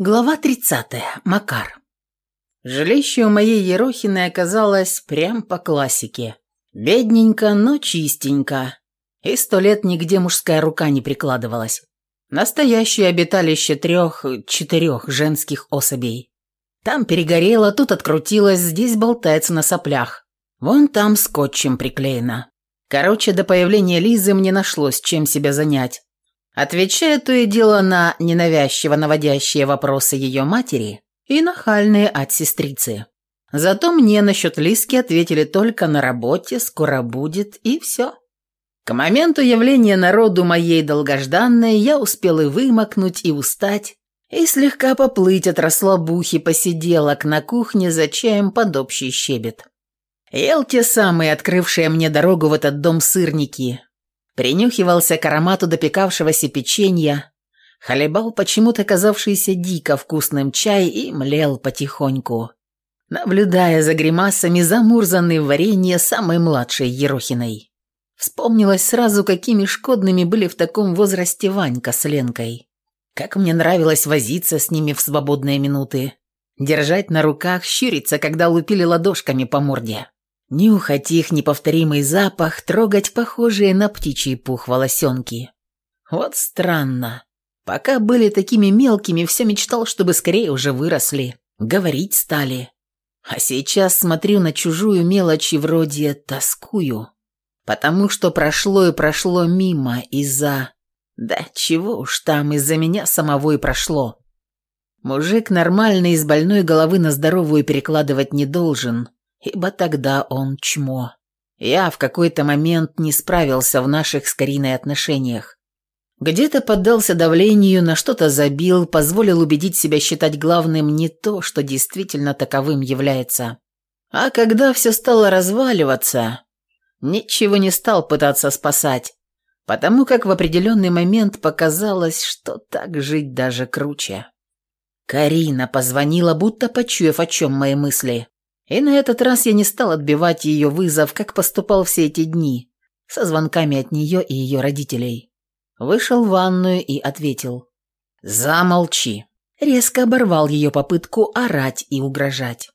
Глава 30. Макар. Жилище у моей Ерохиной оказалось прям по классике. Бедненько, но чистенько. И сто лет нигде мужская рука не прикладывалась. Настоящее обиталище трех-четырех женских особей. Там перегорело, тут открутилось, здесь болтается на соплях. Вон там скотчем приклеено. Короче, до появления Лизы мне нашлось чем себя занять. Отвечая то и дело на ненавязчиво наводящие вопросы ее матери и нахальные от сестрицы. Зато мне насчет Лиски ответили только на работе, скоро будет и все. К моменту явления народу моей долгожданной я успел и вымокнуть, и устать, и слегка поплыть от расслабухи посиделок на кухне за чаем под общий щебет. Ел те самые, открывшие мне дорогу в этот дом сырники, принюхивался к аромату допекавшегося печенья, хлебал почему-то казавшийся дико вкусным чай и млел потихоньку, наблюдая за гримасами замурзанной в варенье самой младшей Ерохиной. Вспомнилось сразу, какими шкодными были в таком возрасте Ванька с Ленкой. Как мне нравилось возиться с ними в свободные минуты, держать на руках, щуриться, когда лупили ладошками по морде. Нюхать их неповторимый запах, трогать похожие на птичий пух волосенки. Вот странно. Пока были такими мелкими, все мечтал, чтобы скорее уже выросли, говорить стали. А сейчас смотрю на чужую мелочь и вроде тоскую. Потому что прошло и прошло мимо из-за... Да чего уж там, из-за меня самого и прошло. Мужик нормальный из больной головы на здоровую перекладывать не должен ибо тогда он чмо. Я в какой-то момент не справился в наших с Кариной отношениях. Где-то поддался давлению, на что-то забил, позволил убедить себя считать главным не то, что действительно таковым является. А когда все стало разваливаться, ничего не стал пытаться спасать, потому как в определенный момент показалось, что так жить даже круче. Карина позвонила, будто почуяв, о чем мои мысли. И на этот раз я не стал отбивать ее вызов, как поступал все эти дни, со звонками от нее и ее родителей. Вышел в ванную и ответил. «Замолчи». Резко оборвал ее попытку орать и угрожать.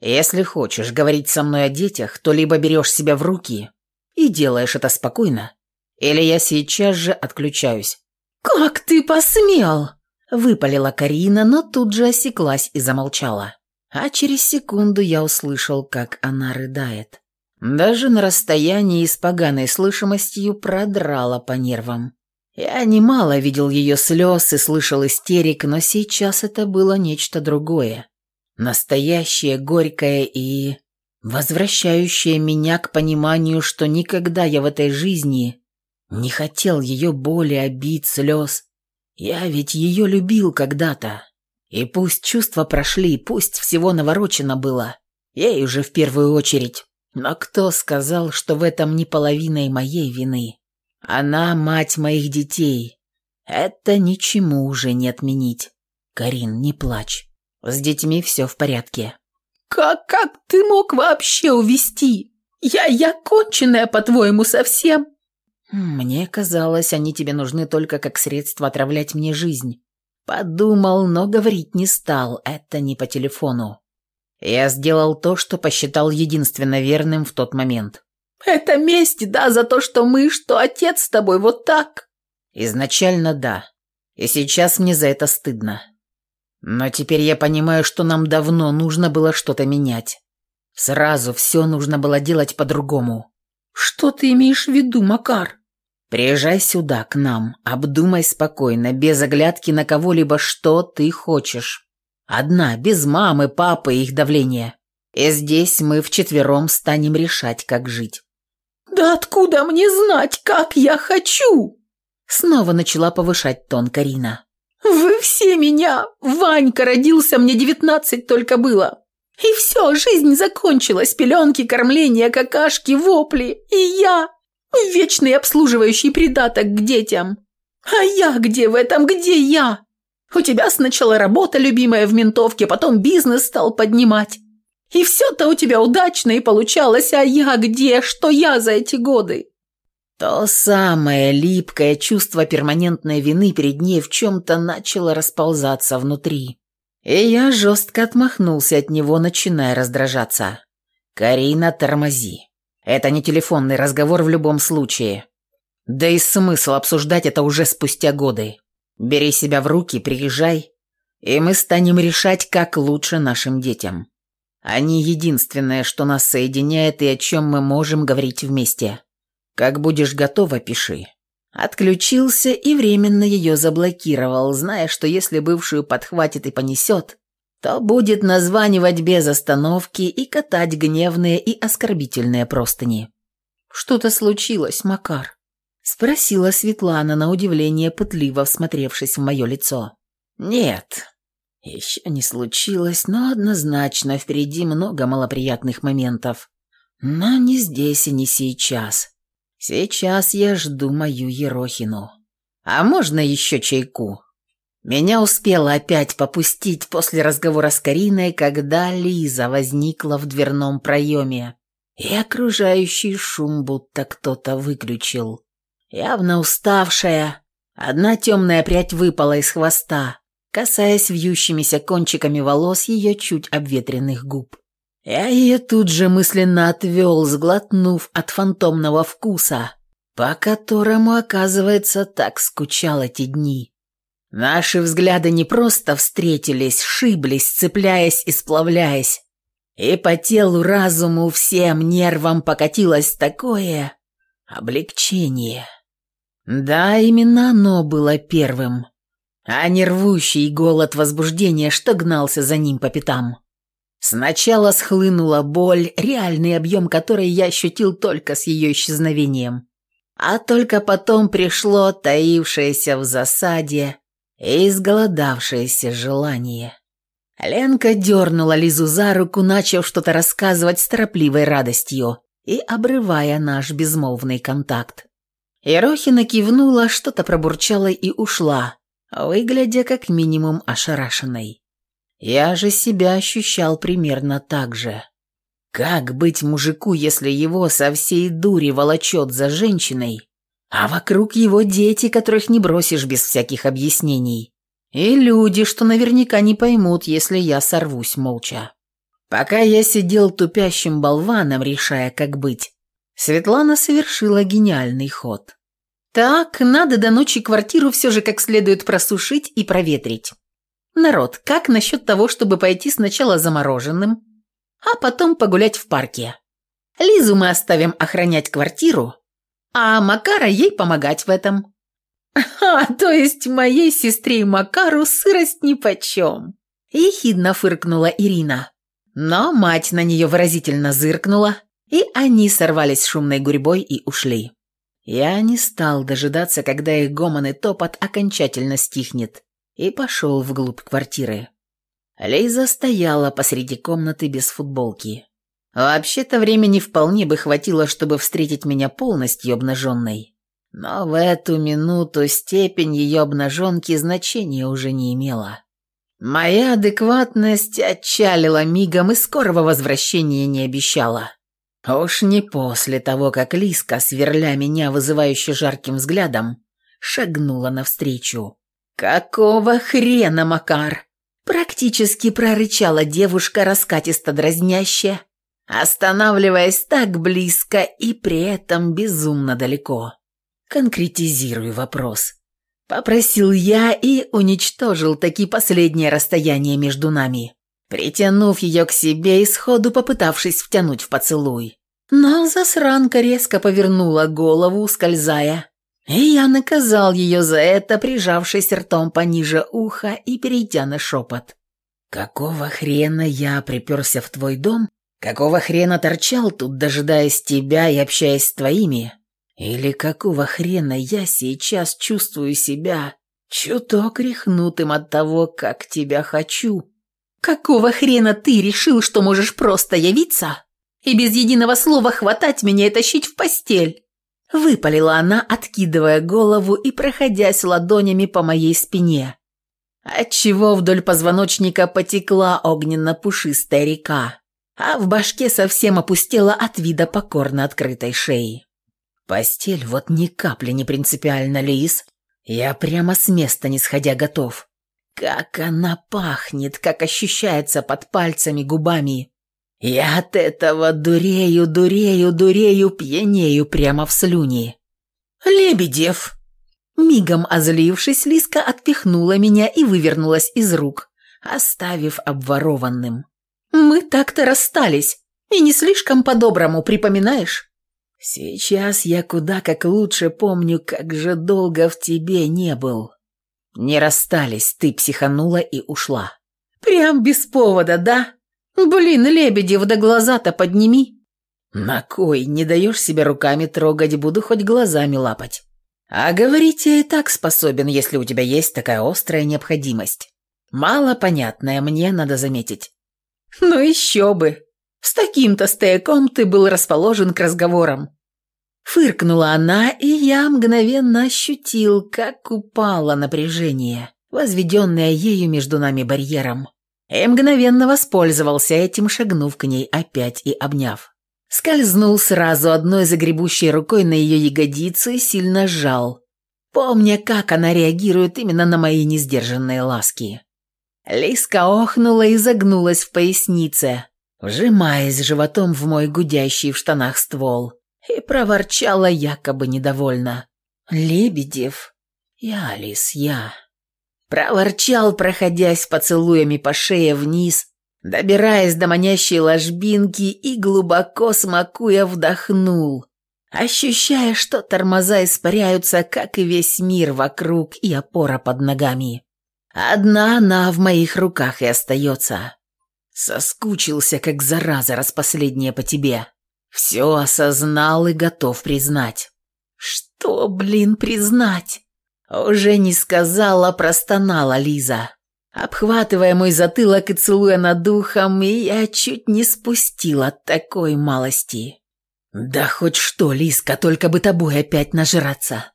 «Если хочешь говорить со мной о детях, то либо берешь себя в руки и делаешь это спокойно, или я сейчас же отключаюсь». «Как ты посмел?» – выпалила Карина, но тут же осеклась и замолчала. А через секунду я услышал, как она рыдает. Даже на расстоянии с поганой слышимостью продрала по нервам. Я немало видел ее слез и слышал истерик, но сейчас это было нечто другое. Настоящее, горькое и... возвращающее меня к пониманию, что никогда я в этой жизни не хотел ее боли, обид, слез. Я ведь ее любил когда-то. И пусть чувства прошли, пусть всего наворочено было, ей уже в первую очередь. Но кто сказал, что в этом не половина моей вины? Она мать моих детей. Это ничему уже не отменить. Карин, не плачь. С детьми все в порядке. Как, как ты мог вообще увести? Я, я конченая, по-твоему, совсем? Мне казалось, они тебе нужны только как средство отравлять мне жизнь. Подумал, но говорить не стал, это не по телефону. Я сделал то, что посчитал единственно верным в тот момент. «Это месть, да, за то, что мы, что отец с тобой вот так?» Изначально да. И сейчас мне за это стыдно. Но теперь я понимаю, что нам давно нужно было что-то менять. Сразу все нужно было делать по-другому. «Что ты имеешь в виду, Макар?» Приезжай сюда, к нам, обдумай спокойно, без оглядки на кого-либо, что ты хочешь. Одна, без мамы, папы и их давления. И здесь мы вчетвером станем решать, как жить». «Да откуда мне знать, как я хочу?» Снова начала повышать тон Карина. «Вы все меня! Ванька родился, мне девятнадцать только было. И все, жизнь закончилась, пеленки, кормление, какашки, вопли. И я Вечный обслуживающий придаток к детям. А я где в этом, где я? У тебя сначала работа любимая в ментовке, потом бизнес стал поднимать. И все-то у тебя удачно и получалось, а я где, что я за эти годы? То самое липкое чувство перманентной вины перед ней в чем-то начало расползаться внутри. И я жестко отмахнулся от него, начиная раздражаться. «Карина, тормози. Это не телефонный разговор в любом случае. Да и смысл обсуждать это уже спустя годы. Бери себя в руки, приезжай, и мы станем решать, как лучше нашим детям. Они единственное, что нас соединяет и о чем мы можем говорить вместе. Как будешь готова, пиши». Отключился и временно ее заблокировал, зная, что если бывшую подхватит и понесет, то будет названивать без остановки и катать гневные и оскорбительные простыни. «Что-то случилось, Макар?» – спросила Светлана на удивление, пытливо всмотревшись в мое лицо. «Нет, еще не случилось, но однозначно впереди много малоприятных моментов. Но не здесь и не сейчас. Сейчас я жду мою Ерохину. А можно еще чайку?» Меня успела опять попустить после разговора с Кариной, когда Лиза возникла в дверном проеме, и окружающий шум будто кто-то выключил. Явно уставшая, одна темная прядь выпала из хвоста, касаясь вьющимися кончиками волос ее чуть обветренных губ. Я ее тут же мысленно отвел, сглотнув от фантомного вкуса, по которому, оказывается, так скучал эти дни. Наши взгляды не просто встретились, шиблись, цепляясь и сплавляясь. И по телу, разуму, всем нервам покатилось такое облегчение. Да, именно оно было первым, а не рвущий голод возбуждения, что гнался за ним по пятам. Сначала схлынула боль, реальный объем которой я ощутил только с ее исчезновением. А только потом пришло таившееся в засаде и изголодавшееся желание. Ленка дернула Лизу за руку, начав что-то рассказывать с торопливой радостью и обрывая наш безмолвный контакт. Ерохина кивнула, что-то пробурчала и ушла, выглядя как минимум ошарашенной. Я же себя ощущал примерно так же. Как быть мужику, если его со всей дури волочет за женщиной, а вокруг его дети, которых не бросишь без всяких объяснений. И люди, что наверняка не поймут, если я сорвусь молча. Пока я сидел тупящим болваном, решая, как быть, Светлана совершила гениальный ход. Так, надо до ночи квартиру все же как следует просушить и проветрить. Народ, как насчет того, чтобы пойти сначала замороженным, а потом погулять в парке? Лизу мы оставим охранять квартиру, а Макара ей помогать в этом. «А, то есть моей сестре Макару сырость нипочем!» Ехидно фыркнула Ирина. Но мать на нее выразительно зыркнула, и они сорвались шумной гурьбой и ушли. Я не стал дожидаться, когда их гомон и топот окончательно стихнет, и пошел вглубь квартиры. Лейза стояла посреди комнаты без футболки. Вообще-то времени вполне бы хватило, чтобы встретить меня полностью обнаженной. Но в эту минуту степень ее обнаженки значения уже не имела. Моя адекватность отчалила мигом и скорого возвращения не обещала. Уж не после того, как Лиска, сверля меня вызывающе жарким взглядом, шагнула навстречу. «Какого хрена, Макар?» Практически прорычала девушка, раскатисто дразнящая, останавливаясь так близко и при этом безумно далеко. Конкретизирую вопрос. Попросил я и уничтожил таки последнее расстояние между нами, притянув ее к себе и сходу попытавшись втянуть в поцелуй. Но засранка резко повернула голову, скользая, и я наказал ее за это, прижавшись ртом пониже уха и перейдя на шепот. «Какого хрена я приперся в твой дом Какого хрена торчал тут, дожидаясь тебя и общаясь с твоими? Или какого хрена я сейчас чувствую себя чуток рехнутым от того, как тебя хочу? Какого хрена ты решил, что можешь просто явиться и без единого слова хватать меня и тащить в постель?» Выпалила она, откидывая голову и проходясь ладонями по моей спине, отчего вдоль позвоночника потекла огненно-пушистая река а в башке совсем опустела от вида покорно открытой шеи. Постель вот ни капли не принципиально, Лис. Я прямо с места не сходя готов. Как она пахнет, как ощущается под пальцами, губами. Я от этого дурею, дурею, дурею, пьянею прямо в слюни. «Лебедев!» Мигом озлившись, Лиска отпихнула меня и вывернулась из рук, оставив обворованным. «Мы так-то расстались, и не слишком по-доброму, припоминаешь?» «Сейчас я куда как лучше помню, как же долго в тебе не был». «Не расстались, ты психанула и ушла». «Прям без повода, да? Блин, Лебедев, да глаза-то подними». «На кой? Не даешь себя руками трогать, буду хоть глазами лапать». «А говорить я и так способен, если у тебя есть такая острая необходимость. Мало понятная, мне надо заметить». «Ну еще бы! С таким-то стояком ты был расположен к разговорам». Фыркнула она, и я мгновенно ощутил, как упало напряжение, возведенное ею между нами барьером. И мгновенно воспользовался этим, шагнув к ней опять и обняв. Скользнул сразу одной загребущей рукой на ее ягодицу и сильно сжал, помня, как она реагирует именно на мои несдержанные ласки. Лиска охнула и загнулась в пояснице, вжимаясь животом в мой гудящий в штанах ствол, и проворчала якобы недовольно. «Лебедев, я, Алис, я». Проворчал, проходясь поцелуями по шее вниз, добираясь до манящей ложбинки и глубоко смакуя вдохнул, ощущая, что тормоза испаряются, как и весь мир вокруг и опора под ногами. Одна она в моих руках и остается. Соскучился, как зараза распоследняя по тебе. Все осознал и готов признать. Что, блин, признать? Уже не сказала, простонала Лиза обхватывая мой затылок и целуя над духом, и я чуть не спустила такой малости. «Да хоть что, Лиска, только бы тобой опять нажраться!»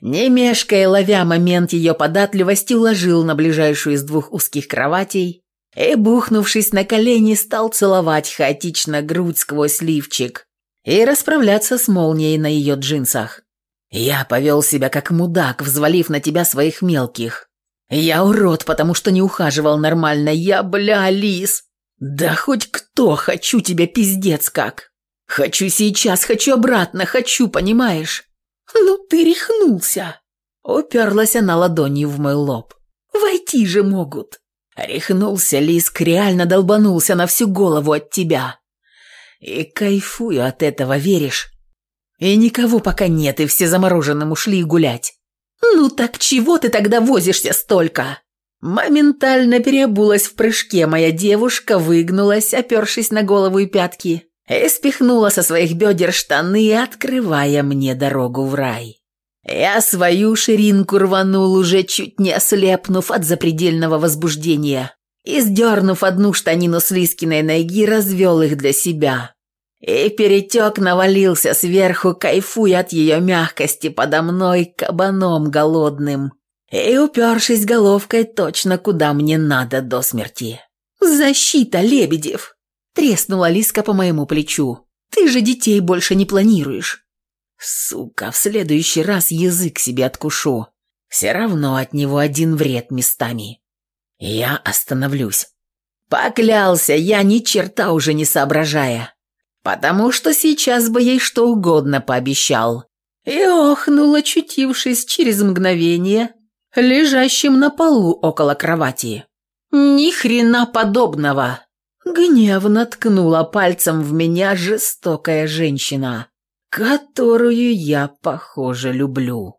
Не мешкая, ловя момент ее податливости, уложил на ближайшую из двух узких кроватей и, бухнувшись на колени, стал целовать хаотично грудь сквозь лифчик и расправляться с молнией на ее джинсах. Я повел себя как мудак, взвалив на тебя своих мелких, я урод, потому что не ухаживал нормально. Я, бля, лис. Да хоть кто, хочу тебя пиздец как. Хочу сейчас, хочу обратно, хочу, понимаешь? Ну ты рехнулся. Уперлась она ладонью в мой лоб. Войти же могут. Рехнулся Лиск, реально долбанулся на всю голову от тебя. И кайфую от этого, веришь? И никого пока нет, и все замороженным ушли гулять. «Ну так чего ты тогда возишься столько?» Моментально переобулась в прыжке моя девушка, выгнулась, опершись на голову и пятки, и спихнула со своих бедер штаны, открывая мне дорогу в рай. Я свою ширинку рванул, уже чуть не ослепнув от запредельного возбуждения, и, сдернув одну штанину с Лискиной ноги, развел их для себя. И перетек навалился сверху, кайфуя от ее мягкости подо мной кабаном голодным. И упершись головкой точно куда мне надо до смерти. «Защита, Лебедев!» Треснула Лиска по моему плечу. «Ты же детей больше не планируешь». «Сука, в следующий раз язык себе откушу. Все равно от него один вред местами. Я остановлюсь». Поклялся я, ни черта уже не соображая потому что сейчас бы ей что угодно пообещал. И охнул, очутившись через мгновение, лежащим на полу около кровати. Ни хрена подобного. Гневно ткнула пальцем в меня жестокая женщина, которую я, похоже, люблю.